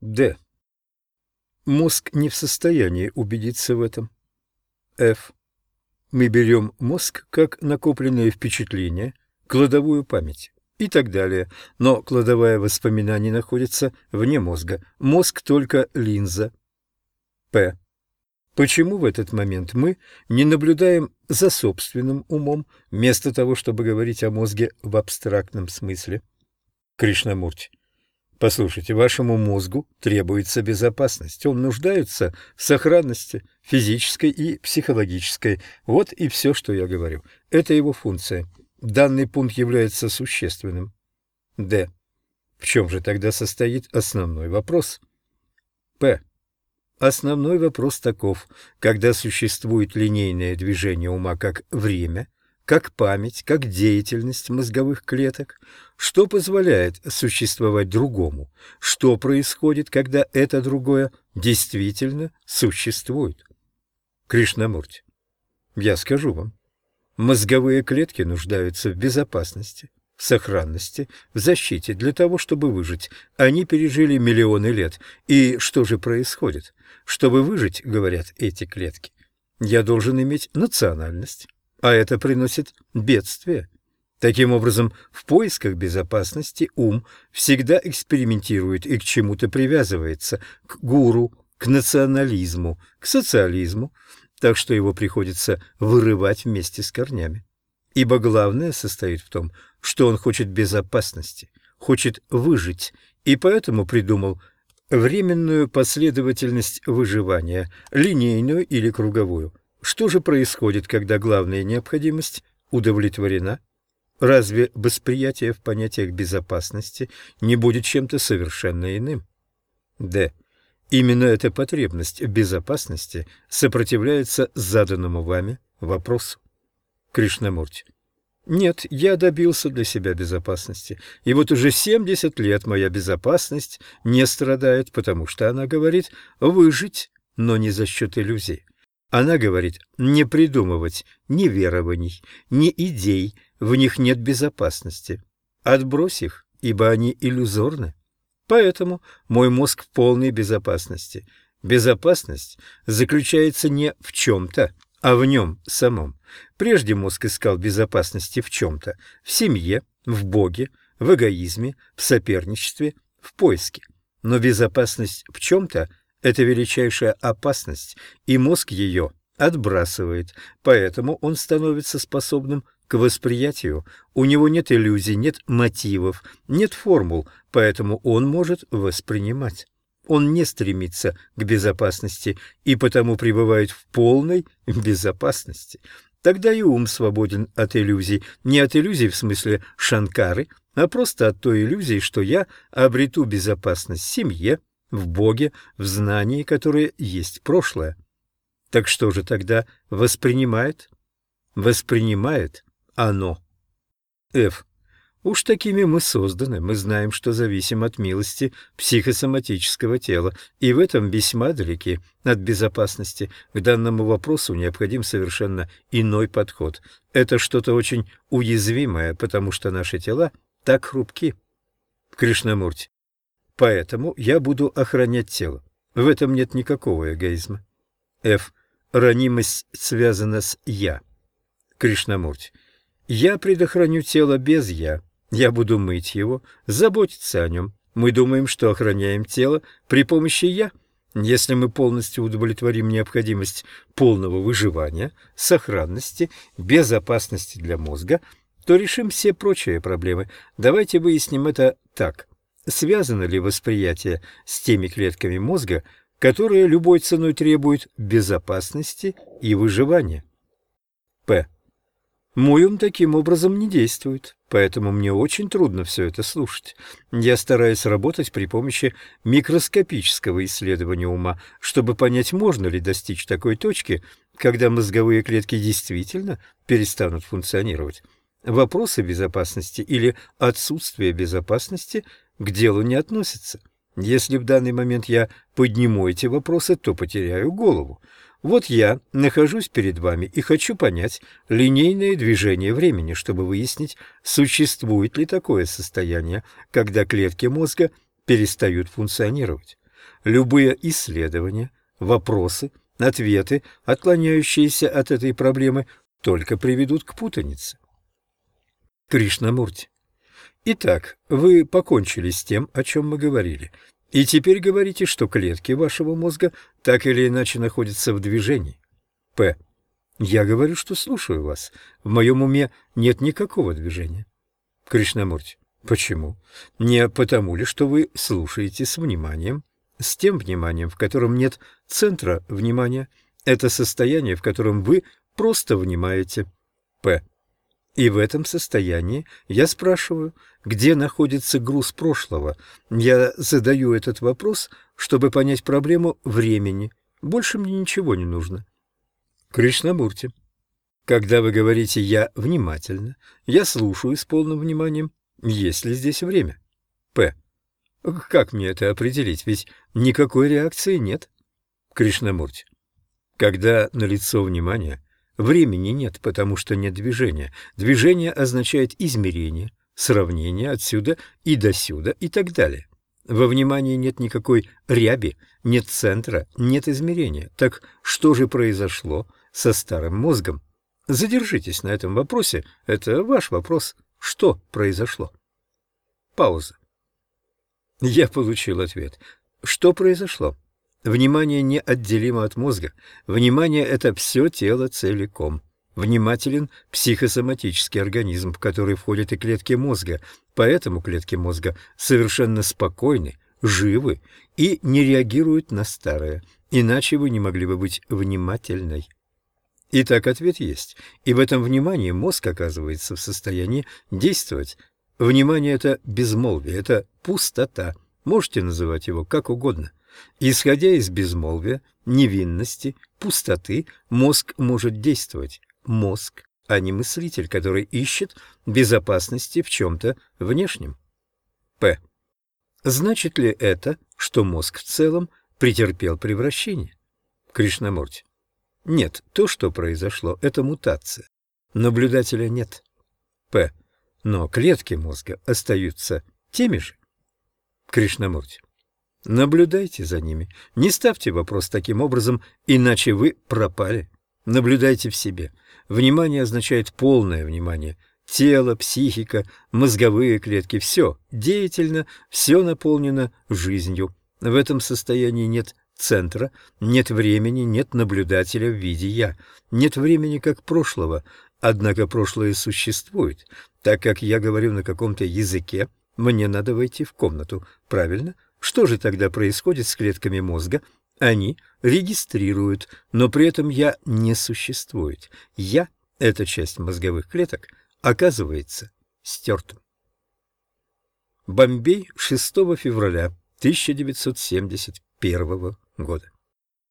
Д. Мозг не в состоянии убедиться в этом. Ф. Мы берем мозг как накопленные впечатления, кладовую память и так далее, но кладовая воспоминаний находится вне мозга, мозг только линза. П. Почему в этот момент мы не наблюдаем за собственным умом, вместо того, чтобы говорить о мозге в абстрактном смысле? Кришнамурти. Послушайте, вашему мозгу требуется безопасность. Он нуждается в сохранности физической и психологической. Вот и все, что я говорю. Это его функция. Данный пункт является существенным. Д. В чем же тогда состоит основной вопрос? П. Основной вопрос таков. Когда существует линейное движение ума как время, как память, как деятельность мозговых клеток, что позволяет существовать другому, что происходит, когда это другое действительно существует. Кришнамурти, я скажу вам, мозговые клетки нуждаются в безопасности, в сохранности, в защите для того, чтобы выжить. Они пережили миллионы лет. И что же происходит? Чтобы выжить, говорят эти клетки, я должен иметь национальность а это приносит бедствие. Таким образом, в поисках безопасности ум всегда экспериментирует и к чему-то привязывается, к гуру, к национализму, к социализму, так что его приходится вырывать вместе с корнями. Ибо главное состоит в том, что он хочет безопасности, хочет выжить, и поэтому придумал временную последовательность выживания, линейную или круговую – что же происходит, когда главная необходимость удовлетворена? Разве восприятие в понятиях безопасности не будет чем-то совершенно иным? Д. Именно эта потребность в безопасности сопротивляется заданному вами вопросу. Кришнамурти. Нет, я добился для себя безопасности. И вот уже 70 лет моя безопасность не страдает, потому что она говорит «выжить», но не за счет иллюзий. Она говорит, не придумывать ни верований, ни идей, в них нет безопасности. Отбрось их, ибо они иллюзорны. Поэтому мой мозг в полной безопасности. Безопасность заключается не в чем-то, а в нем самом. Прежде мозг искал безопасности в чем-то, в семье, в Боге, в эгоизме, в соперничестве, в поиске. Но безопасность в чем-то это величайшая опасность, и мозг ее отбрасывает, поэтому он становится способным к восприятию. У него нет иллюзий, нет мотивов, нет формул, поэтому он может воспринимать. Он не стремится к безопасности и потому пребывает в полной безопасности. Тогда и ум свободен от иллюзий, не от иллюзий в смысле шанкары, а просто от той иллюзии, что я обрету безопасность в семье, в Боге, в знании, которое есть прошлое. Так что же тогда воспринимает? Воспринимает оно. Ф. Уж такими мы созданы, мы знаем, что зависим от милости психосоматического тела, и в этом весьма далеки от безопасности. К данному вопросу необходим совершенно иной подход. Это что-то очень уязвимое, потому что наши тела так хрупки. Кришнамурти, Поэтому я буду охранять тело. В этом нет никакого эгоизма. Ф. Ранимость связана с «я». Кришнамурти. Я предохраню тело без «я». Я буду мыть его, заботиться о нем. Мы думаем, что охраняем тело при помощи «я». Если мы полностью удовлетворим необходимость полного выживания, сохранности, безопасности для мозга, то решим все прочие проблемы. Давайте выясним это так. Связано ли восприятие с теми клетками мозга, которые любой ценой требуют безопасности и выживания? П. Мой ум таким образом не действует, поэтому мне очень трудно все это слушать. Я стараюсь работать при помощи микроскопического исследования ума, чтобы понять, можно ли достичь такой точки, когда мозговые клетки действительно перестанут функционировать. Вопросы безопасности или отсутствие безопасности к делу не относятся. Если в данный момент я подниму эти вопросы, то потеряю голову. Вот я нахожусь перед вами и хочу понять линейное движение времени, чтобы выяснить, существует ли такое состояние, когда клетки мозга перестают функционировать. любые исследования, вопросы, ответы, отклоняющиеся от этой проблемы, только приведут к путанице. Кришнамурти. Итак, вы покончили с тем, о чем мы говорили, и теперь говорите, что клетки вашего мозга так или иначе находятся в движении. П. Я говорю, что слушаю вас. В моем уме нет никакого движения. Кришнамурти. Почему? Не потому ли, что вы слушаете с вниманием, с тем вниманием, в котором нет центра внимания. Это состояние, в котором вы просто внимаете. П. И в этом состоянии я спрашиваю, где находится груз прошлого. Я задаю этот вопрос, чтобы понять проблему времени. Больше мне ничего не нужно. Кришнамурти. Когда вы говорите «я внимательно», я слушаю с полным вниманием. Есть ли здесь время? П. Как мне это определить? Ведь никакой реакции нет. Кришнамурти. Когда налицо внимание, Времени нет, потому что нет движения. Движение означает измерение, сравнение отсюда и досюда и так далее. Во внимании нет никакой ряби, нет центра, нет измерения. Так что же произошло со старым мозгом? Задержитесь на этом вопросе, это ваш вопрос. Что произошло? Пауза. Я получил ответ. Что произошло? Внимание неотделимо от мозга. Внимание – это все тело целиком. Внимателен психосоматический организм, в который входят и клетки мозга. Поэтому клетки мозга совершенно спокойны, живы и не реагируют на старое. Иначе вы не могли бы быть внимательной. Итак, ответ есть. И в этом внимании мозг оказывается в состоянии действовать. Внимание – это безмолвие, это пустота. Можете называть его как угодно. Исходя из безмолвия, невинности, пустоты, мозг может действовать. Мозг, а не мыслитель, который ищет безопасности в чем-то внешнем. П. Значит ли это, что мозг в целом претерпел превращение? Кришнамурти. Нет, то, что произошло, это мутация. Наблюдателя нет. П. Но клетки мозга остаются теми же. Кришнамурти. Наблюдайте за ними. Не ставьте вопрос таким образом, иначе вы пропали. Наблюдайте в себе. Внимание означает полное внимание. Тело, психика, мозговые клетки – все деятельно, все наполнено жизнью. В этом состоянии нет центра, нет времени, нет наблюдателя в виде «я», нет времени как прошлого, однако прошлое существует. Так как я говорю на каком-то языке, мне надо войти в комнату, правильно? Что же тогда происходит с клетками мозга? Они регистрируют, но при этом я не существует. Я, эта часть мозговых клеток, оказывается стертым. Бомбей 6 февраля 1971 года.